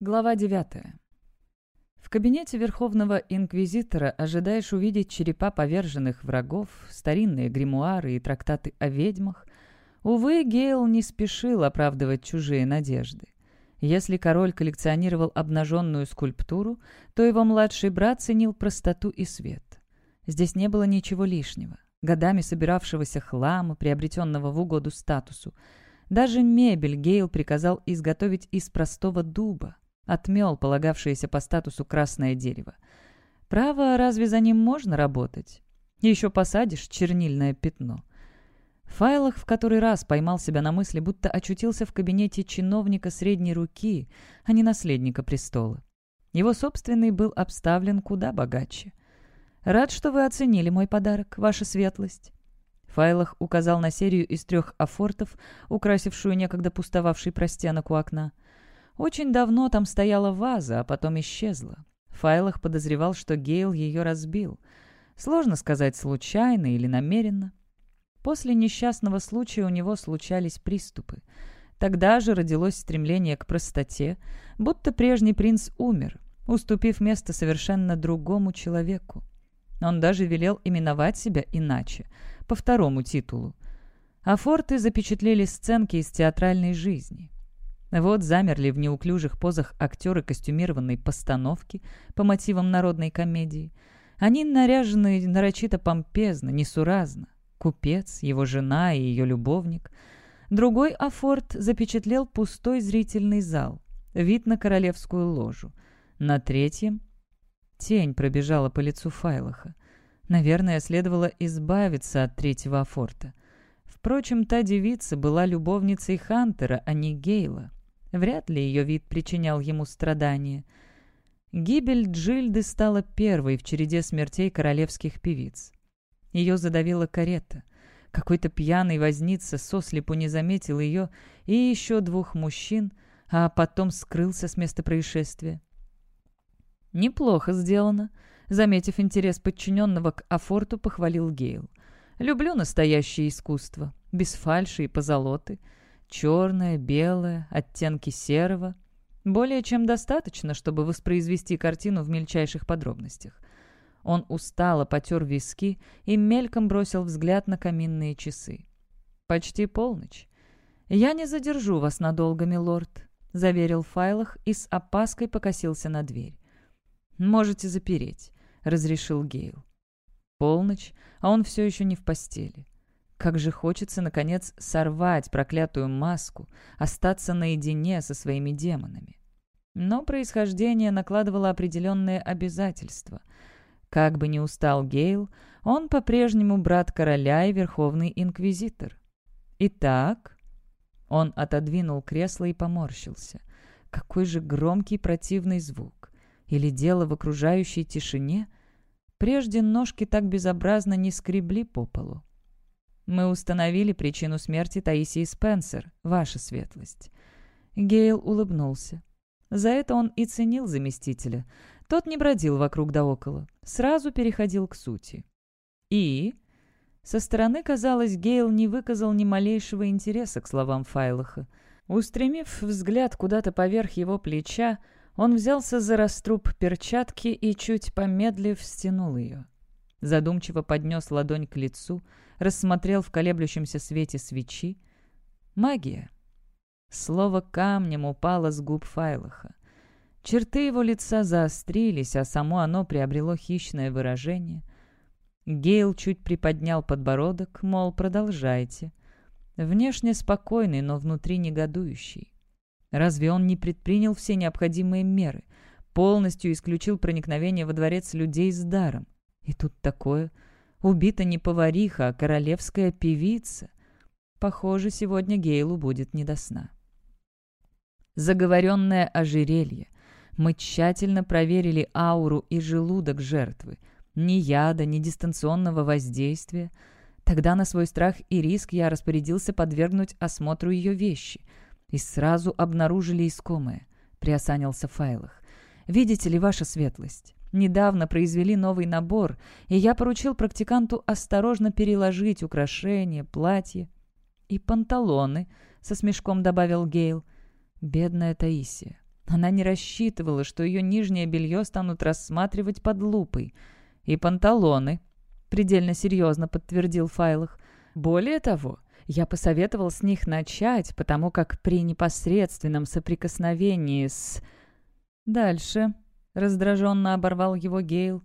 Глава 9. В кабинете Верховного Инквизитора ожидаешь увидеть черепа поверженных врагов, старинные гримуары и трактаты о ведьмах. Увы, Гейл не спешил оправдывать чужие надежды. Если король коллекционировал обнаженную скульптуру, то его младший брат ценил простоту и свет. Здесь не было ничего лишнего, годами собиравшегося хлама, приобретенного в угоду статусу. Даже мебель Гейл приказал изготовить из простого дуба, Отмел полагавшееся по статусу красное дерево. Право, разве за ним можно работать? Еще посадишь чернильное пятно. Файлах в который раз поймал себя на мысли, будто очутился в кабинете чиновника средней руки, а не наследника престола. Его собственный был обставлен куда богаче. «Рад, что вы оценили мой подарок, ваша светлость». Файлах указал на серию из трех афортов, украсившую некогда пустовавший простенок у окна. Очень давно там стояла ваза, а потом исчезла. Файлах подозревал, что Гейл ее разбил. Сложно сказать, случайно или намеренно. После несчастного случая у него случались приступы. Тогда же родилось стремление к простоте, будто прежний принц умер, уступив место совершенно другому человеку. Он даже велел именовать себя иначе, по второму титулу. А форты запечатлели сценки из театральной жизни. Вот замерли в неуклюжих позах актеры костюмированной постановки по мотивам народной комедии. Они наряжены нарочито помпезно, несуразно. Купец, его жена и ее любовник. Другой афорт запечатлел пустой зрительный зал, вид на королевскую ложу. На третьем тень пробежала по лицу Файлаха. Наверное, следовало избавиться от третьего афорта. Впрочем, та девица была любовницей Хантера, а не Гейла. Вряд ли ее вид причинял ему страдания. Гибель Джильды стала первой в череде смертей королевских певиц. Ее задавила карета. Какой-то пьяный возница сослепу не заметил ее и еще двух мужчин, а потом скрылся с места происшествия. «Неплохо сделано», — заметив интерес подчиненного к Афорту, похвалил Гейл. «Люблю настоящее искусство, без фальши и позолоты. Черное, белое, оттенки серого. Более чем достаточно, чтобы воспроизвести картину в мельчайших подробностях. Он устало потер виски и мельком бросил взгляд на каминные часы. «Почти полночь. Я не задержу вас надолго, милорд», — заверил файлах и с опаской покосился на дверь. «Можете запереть», — разрешил Гейл. Полночь, а он все еще не в постели. Как же хочется, наконец, сорвать проклятую маску, остаться наедине со своими демонами. Но происхождение накладывало определенные обязательства. Как бы ни устал Гейл, он по-прежнему брат короля и верховный инквизитор. Итак, он отодвинул кресло и поморщился. Какой же громкий противный звук! Или дело в окружающей тишине? Прежде ножки так безобразно не скребли по полу. Мы установили причину смерти Таисии Спенсер, ваша светлость». Гейл улыбнулся. За это он и ценил заместителя. Тот не бродил вокруг да около, сразу переходил к сути. «И?» Со стороны, казалось, Гейл не выказал ни малейшего интереса к словам Файлаха. Устремив взгляд куда-то поверх его плеча, он взялся за раструб перчатки и, чуть помедлив, стянул ее. Задумчиво поднес ладонь к лицу, рассмотрел в колеблющемся свете свечи. Магия. Слово камнем упало с губ Файлаха. Черты его лица заострились, а само оно приобрело хищное выражение. Гейл чуть приподнял подбородок, мол, продолжайте. Внешне спокойный, но внутри негодующий. Разве он не предпринял все необходимые меры? Полностью исключил проникновение во дворец людей с даром. И тут такое. Убита не повариха, а королевская певица. Похоже, сегодня Гейлу будет не до сна. Заговоренное ожерелье. Мы тщательно проверили ауру и желудок жертвы. Ни яда, ни дистанционного воздействия. Тогда на свой страх и риск я распорядился подвергнуть осмотру ее вещи. И сразу обнаружили искомое. Приосанился в файлах. «Видите ли, ваша светлость, Недавно произвели новый набор, и я поручил практиканту осторожно переложить украшения, платье и панталоны, со смешком добавил Гейл. Бедная Таисия. Она не рассчитывала, что ее нижнее белье станут рассматривать под лупой. «И панталоны», — предельно серьезно подтвердил Файлах. «Более того, я посоветовал с них начать, потому как при непосредственном соприкосновении с...» «Дальше», — раздраженно оборвал его Гейл.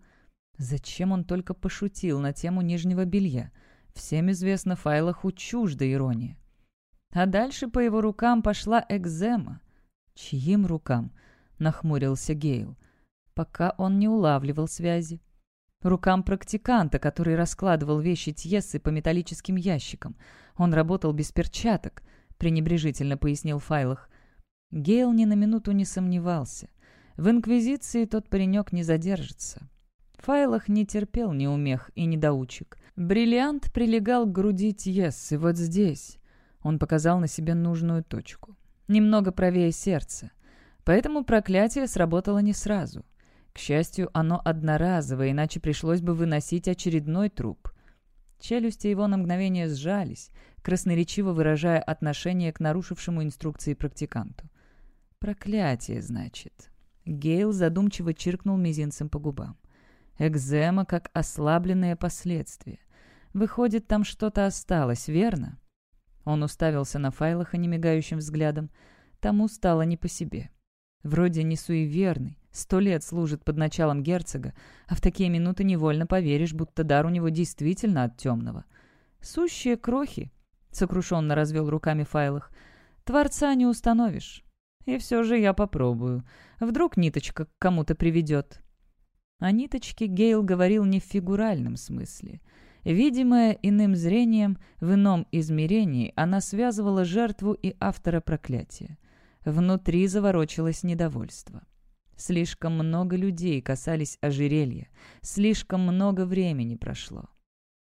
Зачем он только пошутил на тему нижнего белья? Всем известно, Файлаху чужда ирония. А дальше по его рукам пошла экзема. «Чьим рукам?» — нахмурился Гейл. Пока он не улавливал связи. Рукам практиканта, который раскладывал вещи Тьессы по металлическим ящикам. Он работал без перчаток, пренебрежительно пояснил Файлах. Гейл ни на минуту не сомневался. В Инквизиции тот паренек не задержится. Файлах не терпел неумех и недоучек. Бриллиант прилегал к груди Тьессы вот здесь. Он показал на себе нужную точку немного правее сердца. Поэтому проклятие сработало не сразу. К счастью, оно одноразовое, иначе пришлось бы выносить очередной труп. Челюсти его на мгновение сжались, красноречиво выражая отношение к нарушившему инструкции практиканту. «Проклятие, значит». Гейл задумчиво чиркнул мизинцем по губам. «Экзема как ослабленное последствие. Выходит, там что-то осталось, верно?» Он уставился на файлах немигающим взглядом. Тому стало не по себе. Вроде не суеверный, сто лет служит под началом герцога, а в такие минуты невольно поверишь, будто дар у него действительно от темного. «Сущие крохи», — сокрушенно развел руками файлах, — «творца не установишь. И все же я попробую. Вдруг ниточка к кому-то приведет». О ниточке Гейл говорил не в фигуральном смысле — Видимая иным зрением, в ином измерении, она связывала жертву и автора проклятия. Внутри заворочилось недовольство. Слишком много людей касались ожерелья, слишком много времени прошло.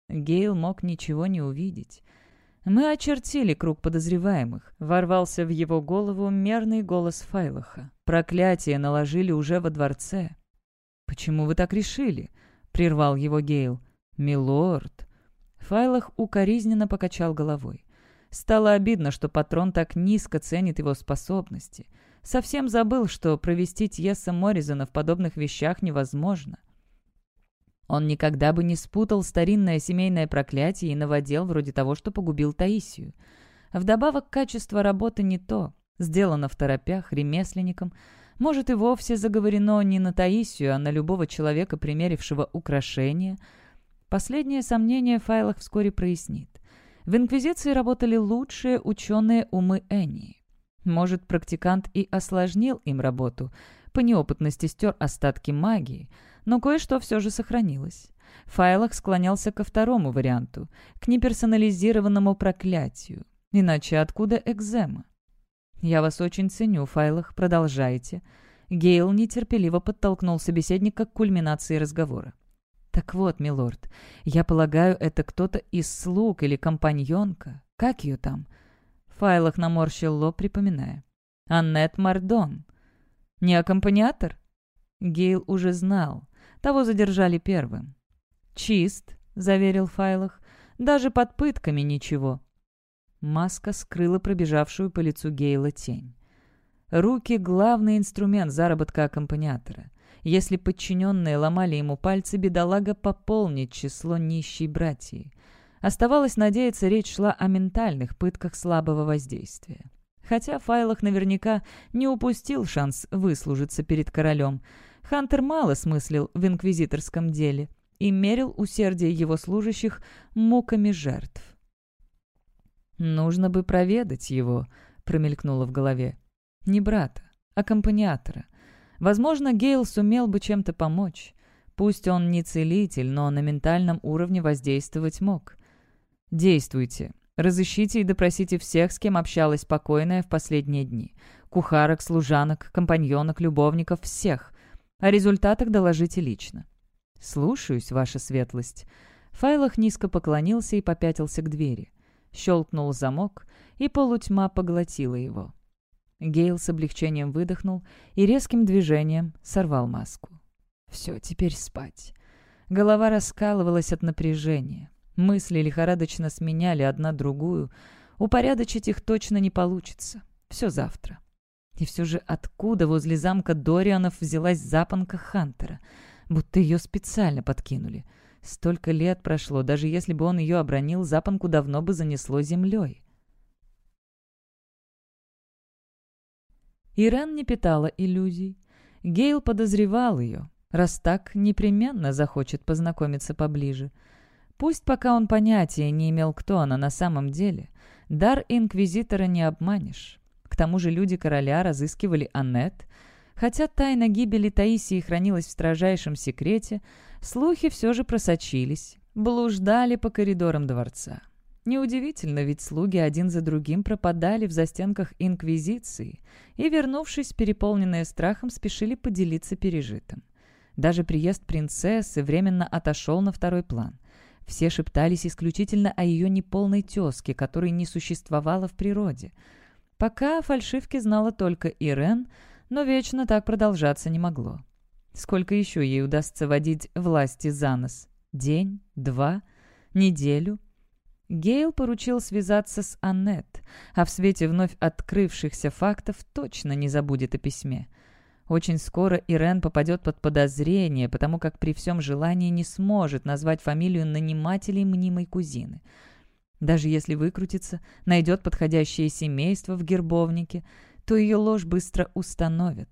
Гейл мог ничего не увидеть. «Мы очертили круг подозреваемых», — ворвался в его голову мерный голос Файлаха. «Проклятие наложили уже во дворце». «Почему вы так решили?» — прервал его Гейл. «Милорд!» Файлах укоризненно покачал головой. Стало обидно, что патрон так низко ценит его способности. Совсем забыл, что провести Тьеса Морризона в подобных вещах невозможно. Он никогда бы не спутал старинное семейное проклятие и новодел вроде того, что погубил Таисию. Вдобавок, качество работы не то. Сделано в торопях, ремесленником. Может, и вовсе заговорено не на Таисию, а на любого человека, примерившего украшения — Последнее сомнение в файлах вскоре прояснит. В Инквизиции работали лучшие ученые умы Энии. Может, практикант и осложнил им работу, по неопытности стер остатки магии, но кое-что все же сохранилось. Файлах склонялся ко второму варианту, к неперсонализированному проклятию. Иначе откуда экзема? «Я вас очень ценю, файлах, продолжайте». Гейл нетерпеливо подтолкнул собеседника к кульминации разговора. «Так вот, милорд, я полагаю, это кто-то из слуг или компаньонка. Как ее там?» Файлах наморщил лоб, припоминая. «Аннет Мардон». «Не аккомпаниатор?» Гейл уже знал. Того задержали первым. «Чист», — заверил файлах. «Даже под пытками ничего». Маска скрыла пробежавшую по лицу Гейла тень. Руки — главный инструмент заработка аккомпаниатора. Если подчиненные ломали ему пальцы, бедолага пополнит число нищей братьи. Оставалось надеяться, речь шла о ментальных пытках слабого воздействия. Хотя Файлах наверняка не упустил шанс выслужиться перед королем. Хантер мало смыслил в инквизиторском деле и мерил усердие его служащих муками жертв. «Нужно бы проведать его», — промелькнуло в голове. «Не брата, а аккомпаниатора. Возможно, Гейл сумел бы чем-то помочь. Пусть он не целитель, но на ментальном уровне воздействовать мог. «Действуйте. Разыщите и допросите всех, с кем общалась покойная в последние дни. Кухарок, служанок, компаньонок, любовников, всех. О результатах доложите лично». «Слушаюсь, ваша светлость». Файлах низко поклонился и попятился к двери. Щелкнул замок, и полутьма поглотила его. Гейл с облегчением выдохнул и резким движением сорвал маску. «Все, теперь спать». Голова раскалывалась от напряжения. Мысли лихорадочно сменяли одна другую. Упорядочить их точно не получится. Все завтра. И все же откуда возле замка Дорианов взялась запонка Хантера? Будто ее специально подкинули. Столько лет прошло, даже если бы он ее обронил, запонку давно бы занесло землей. Ирен не питала иллюзий. Гейл подозревал ее. Раз так, непременно захочет познакомиться поближе. Пусть пока он понятия не имел, кто она на самом деле, дар инквизитора не обманешь. Тому же люди короля разыскивали Аннет. Хотя тайна гибели Таисии хранилась в строжайшем секрете, слухи все же просочились, блуждали по коридорам дворца. Неудивительно, ведь слуги один за другим пропадали в застенках Инквизиции и, вернувшись, переполненные страхом, спешили поделиться пережитым. Даже приезд принцессы временно отошел на второй план. Все шептались исключительно о ее неполной тезке, которой не существовало в природе. Пока о фальшивке знала только Ирен, но вечно так продолжаться не могло. Сколько еще ей удастся водить власти за нос? День? Два? Неделю? Гейл поручил связаться с Аннет, а в свете вновь открывшихся фактов точно не забудет о письме. Очень скоро Ирен попадет под подозрение, потому как при всем желании не сможет назвать фамилию нанимателей мнимой кузины. Даже если выкрутится, найдет подходящее семейство в гербовнике, то ее ложь быстро установят.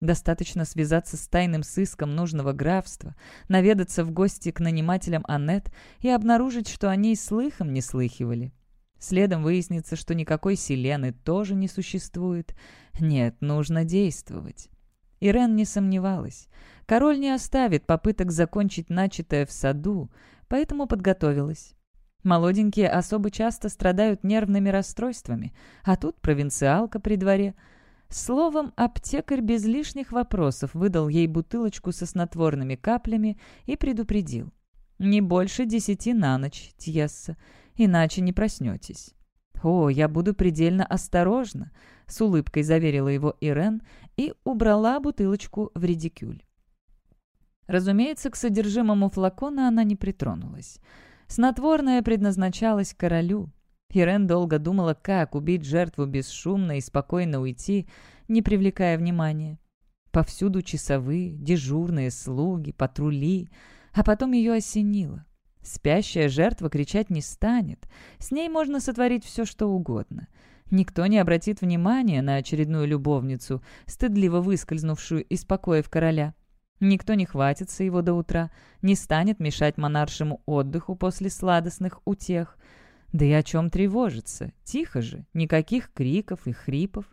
Достаточно связаться с тайным сыском нужного графства, наведаться в гости к нанимателям Аннет и обнаружить, что они и слыхом не слыхивали. Следом выяснится, что никакой Селены тоже не существует. Нет, нужно действовать. Ирен не сомневалась. Король не оставит попыток закончить начатое в саду, поэтому подготовилась. Молоденькие особо часто страдают нервными расстройствами, а тут провинциалка при дворе — Словом, аптекарь без лишних вопросов выдал ей бутылочку со снотворными каплями и предупредил. «Не больше десяти на ночь, Тьесса, иначе не проснетесь». «О, я буду предельно осторожна», — с улыбкой заверила его Ирен и убрала бутылочку в редикюль. Разумеется, к содержимому флакона она не притронулась. Снотворное предназначалось королю, Ирен долго думала, как убить жертву бесшумно и спокойно уйти, не привлекая внимания. Повсюду часовые, дежурные, слуги, патрули. А потом ее осенило. Спящая жертва кричать не станет. С ней можно сотворить все, что угодно. Никто не обратит внимания на очередную любовницу, стыдливо выскользнувшую из покоев короля. Никто не хватится его до утра, не станет мешать монаршему отдыху после сладостных утех — да и о чем тревожиться? Тихо же, никаких криков и хрипов.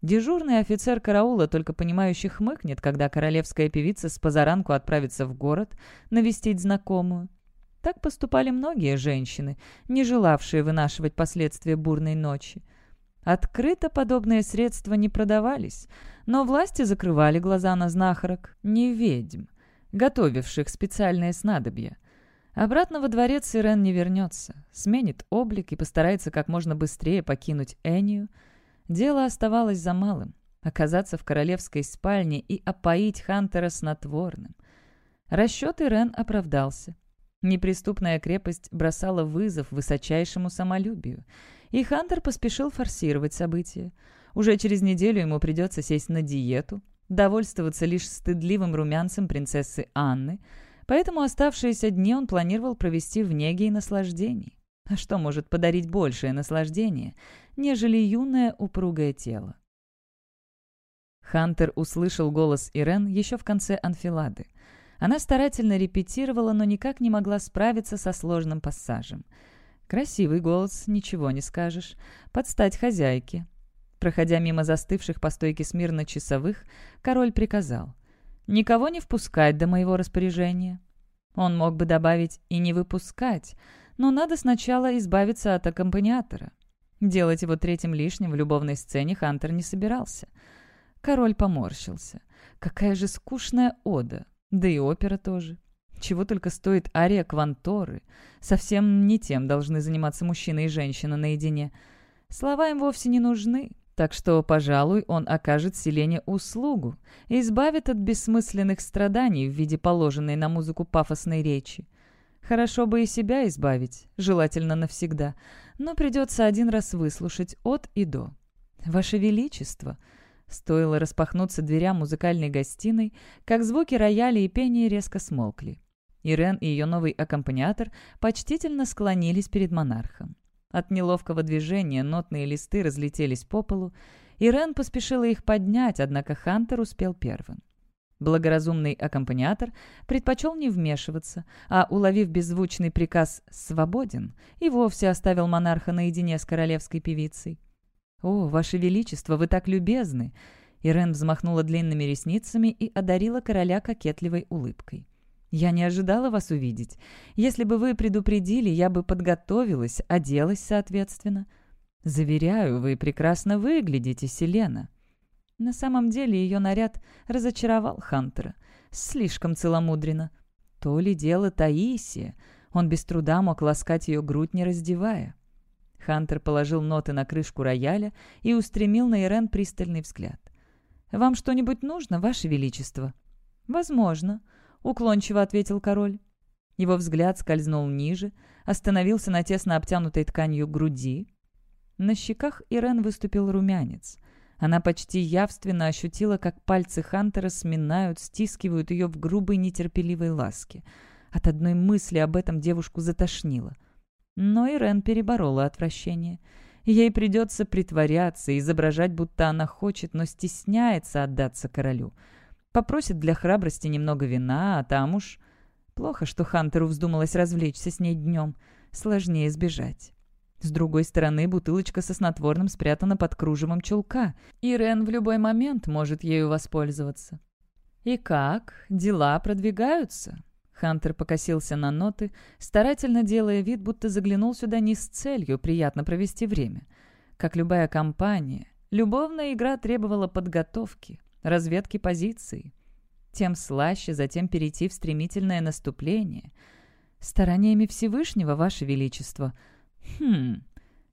Дежурный офицер караула только понимающе хмыкнет, когда королевская певица с позаранку отправится в город навестить знакомую. Так поступали многие женщины, не желавшие вынашивать последствия бурной ночи. Открыто подобные средства не продавались, но власти закрывали глаза на знахарок, не ведьм, готовивших специальные снадобья. Обратно во дворец Ирен не вернется, сменит облик и постарается как можно быстрее покинуть Энию. Дело оставалось за малым — оказаться в королевской спальне и опоить Хантера снотворным. Расчет Ирен оправдался. Неприступная крепость бросала вызов высочайшему самолюбию, и Хантер поспешил форсировать события. Уже через неделю ему придется сесть на диету, довольствоваться лишь стыдливым румянцем принцессы Анны — Поэтому оставшиеся дни он планировал провести в неге и наслаждении. А что может подарить большее наслаждение, нежели юное упругое тело? Хантер услышал голос Ирен еще в конце анфилады. Она старательно репетировала, но никак не могла справиться со сложным пассажем. Красивый голос, ничего не скажешь. Подстать хозяйке. Проходя мимо застывших по стойке смирно часовых, король приказал — никого не впускать до моего распоряжения. Он мог бы добавить и не выпускать, но надо сначала избавиться от аккомпаниатора. Делать его третьим лишним в любовной сцене Хантер не собирался. Король поморщился. Какая же скучная ода, да и опера тоже. Чего только стоит ария Кванторы. Совсем не тем должны заниматься мужчина и женщина наедине. Слова им вовсе не нужны, так что, пожалуй, он окажет Селене услугу и избавит от бессмысленных страданий в виде положенной на музыку пафосной речи. Хорошо бы и себя избавить, желательно навсегда, но придется один раз выслушать от и до. «Ваше Величество!» Стоило распахнуться дверям музыкальной гостиной, как звуки рояля и пения резко смолкли. Ирен и ее новый аккомпаниатор почтительно склонились перед монархом. От неловкого движения нотные листы разлетелись по полу, Ирен поспешила их поднять, однако Хантер успел первым. Благоразумный аккомпаниатор предпочел не вмешиваться, а, уловив беззвучный приказ «свободен», и вовсе оставил монарха наедине с королевской певицей. «О, ваше величество, вы так любезны!» Ирен взмахнула длинными ресницами и одарила короля кокетливой улыбкой. «Я не ожидала вас увидеть. Если бы вы предупредили, я бы подготовилась, оделась соответственно. Заверяю, вы прекрасно выглядите, Селена». На самом деле ее наряд разочаровал Хантера. Слишком целомудренно. То ли дело Таисия. Он без труда мог ласкать ее грудь, не раздевая. Хантер положил ноты на крышку рояля и устремил на Ирен пристальный взгляд. «Вам что-нибудь нужно, Ваше Величество?» «Возможно», — уклончиво ответил король. Его взгляд скользнул ниже, остановился на тесно обтянутой тканью груди. На щеках Ирен выступил румянец. Она почти явственно ощутила, как пальцы Хантера сминают, стискивают ее в грубой нетерпеливой ласке. От одной мысли об этом девушку затошнило. Но Ирен переборола отвращение. Ей придется притворяться, изображать, будто она хочет, но стесняется отдаться королю. Попросит для храбрости немного вина, а там уж... Плохо, что Хантеру вздумалось развлечься с ней днем. Сложнее сбежать. С другой стороны, бутылочка со снотворным спрятана под кружевом чулка, и Рен в любой момент может ею воспользоваться. «И как? Дела продвигаются?» Хантер покосился на ноты, старательно делая вид, будто заглянул сюда не с целью приятно провести время. Как любая компания, любовная игра требовала подготовки, разведки позиций. Тем слаще затем перейти в стремительное наступление. «Стараниями Всевышнего, Ваше Величество», «Хм...»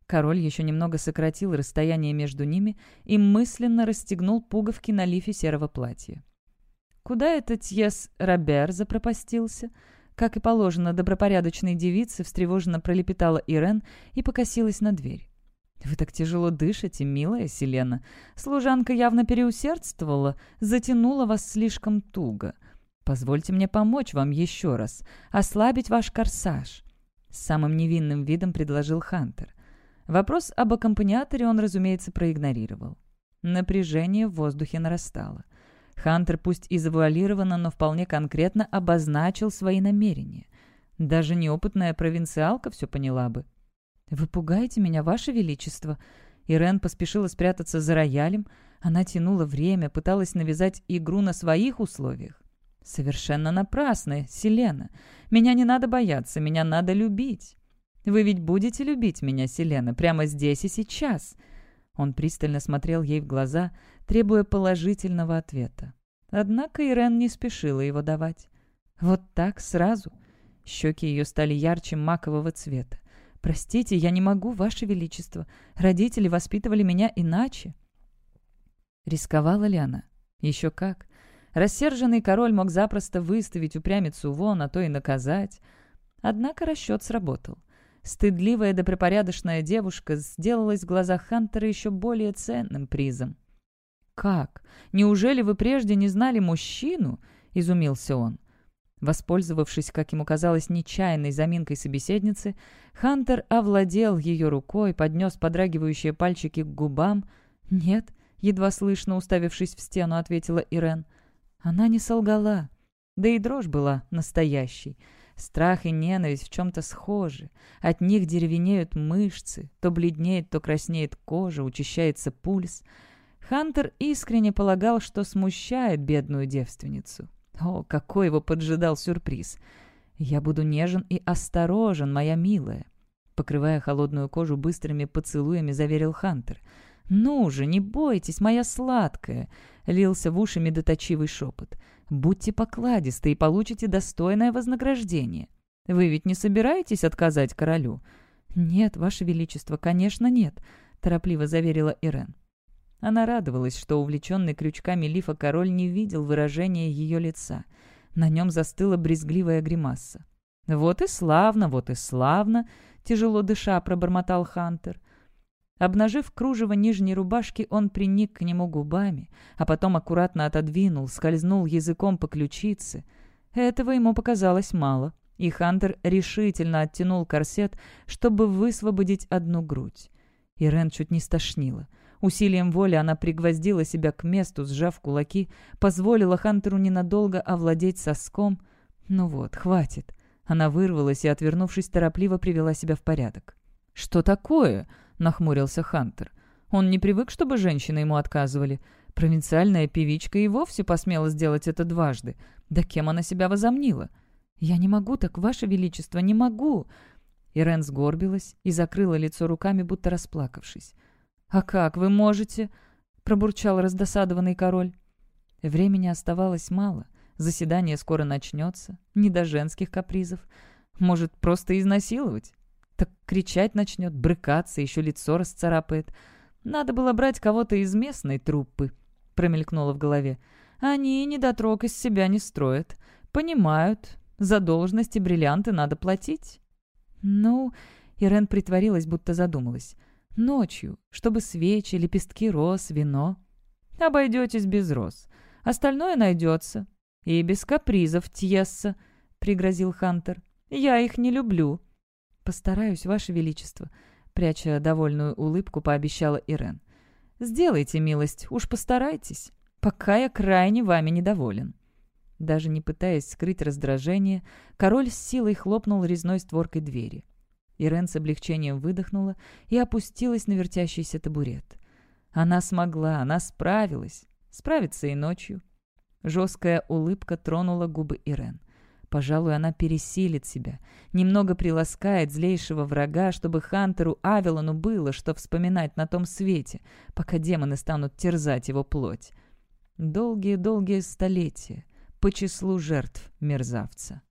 Король еще немного сократил расстояние между ними и мысленно расстегнул пуговки на лифе серого платья. Куда этот Тьес Робер запропастился? Как и положено добропорядочной девице, встревоженно пролепетала Ирен и покосилась на дверь. «Вы так тяжело дышите, милая Селена. Служанка явно переусердствовала, затянула вас слишком туго. Позвольте мне помочь вам еще раз, ослабить ваш корсаж». С самым невинным видом предложил Хантер. Вопрос об аккомпаниаторе он, разумеется, проигнорировал. Напряжение в воздухе нарастало. Хантер пусть и завуалированно, но вполне конкретно обозначил свои намерения. Даже неопытная провинциалка все поняла бы. «Вы пугаете меня, Ваше Величество!» Ирен поспешила спрятаться за роялем. Она тянула время, пыталась навязать игру на своих условиях. «Совершенно напрасно, Селена. Меня не надо бояться, меня надо любить. Вы ведь будете любить меня, Селена, прямо здесь и сейчас». Он пристально смотрел ей в глаза, требуя положительного ответа. Однако Ирен не спешила его давать. Вот так, сразу. Щеки ее стали ярче макового цвета. «Простите, я не могу, Ваше Величество. Родители воспитывали меня иначе». Рисковала ли она? Еще как. Рассерженный король мог запросто выставить упрямицу вон, а то и наказать. Однако расчет сработал. Стыдливая да препорядочная девушка сделалась в глазах Хантера еще более ценным призом. «Как? Неужели вы прежде не знали мужчину?» — изумился он. Воспользовавшись, как ему казалось, нечаянной заминкой собеседницы, Хантер овладел ее рукой, поднес подрагивающие пальчики к губам. «Нет», — едва слышно уставившись в стену, ответила Ирен. Она не солгала. Да и дрожь была настоящей. Страх и ненависть в чем-то схожи. От них деревенеют мышцы, то бледнеет, то краснеет кожа, учащается пульс. Хантер искренне полагал, что смущает бедную девственницу. О, какой его поджидал сюрприз! «Я буду нежен и осторожен, моя милая», покрывая холодную кожу быстрыми поцелуями, заверил Хантер — «Ну же, не бойтесь, моя сладкая!» — лился в уши медоточивый шепот. «Будьте покладисты и получите достойное вознаграждение. Вы ведь не собираетесь отказать королю?» «Нет, ваше величество, конечно, нет», — торопливо заверила Ирен. Она радовалась, что увлеченный крючками лифа король не видел выражения ее лица. На нем застыла брезгливая гримаса. «Вот и славно, вот и славно!» — тяжело дыша пробормотал Хантер. Обнажив кружево нижней рубашки, он приник к нему губами, а потом аккуратно отодвинул, скользнул языком по ключице. Этого ему показалось мало, и Хантер решительно оттянул корсет, чтобы высвободить одну грудь. Ирен чуть не стошнила. Усилием воли она пригвоздила себя к месту, сжав кулаки, позволила Хантеру ненадолго овладеть соском. «Ну вот, хватит». Она вырвалась и, отвернувшись, торопливо привела себя в порядок. «Что такое?» — нахмурился Хантер. Он не привык, чтобы женщины ему отказывали. Провинциальная певичка и вовсе посмела сделать это дважды. Да кем она себя возомнила? «Я не могу так, Ваше Величество, не могу!» Ирен сгорбилась и закрыла лицо руками, будто расплакавшись. «А как вы можете?» — пробурчал раздосадованный король. Времени оставалось мало. Заседание скоро начнется. Не до женских капризов. Может, просто изнасиловать? Так кричать начнет, брыкаться, еще лицо расцарапает. Надо было брать кого-то из местной труппы, промелькнуло в голове. Они недотрог из себя не строят. Понимают, за должности бриллианты надо платить. Ну, Ирен притворилась, будто задумалась. Ночью, чтобы свечи, лепестки роз, вино. Обойдетесь без роз. Остальное найдется. И без капризов, Тьесса, пригрозил Хантер. Я их не люблю. «Постараюсь, Ваше Величество», — пряча довольную улыбку, пообещала Ирен. «Сделайте милость, уж постарайтесь, пока я крайне вами недоволен». Даже не пытаясь скрыть раздражение, король с силой хлопнул резной створкой двери. Ирен с облегчением выдохнула и опустилась на вертящийся табурет. Она смогла, она справилась. Справится и ночью. Жесткая улыбка тронула губы Ирен. Пожалуй, она пересилит себя, немного приласкает злейшего врага, чтобы Хантеру Авелону было, что вспоминать на том свете, пока демоны станут терзать его плоть. Долгие-долгие столетия по числу жертв мерзавца.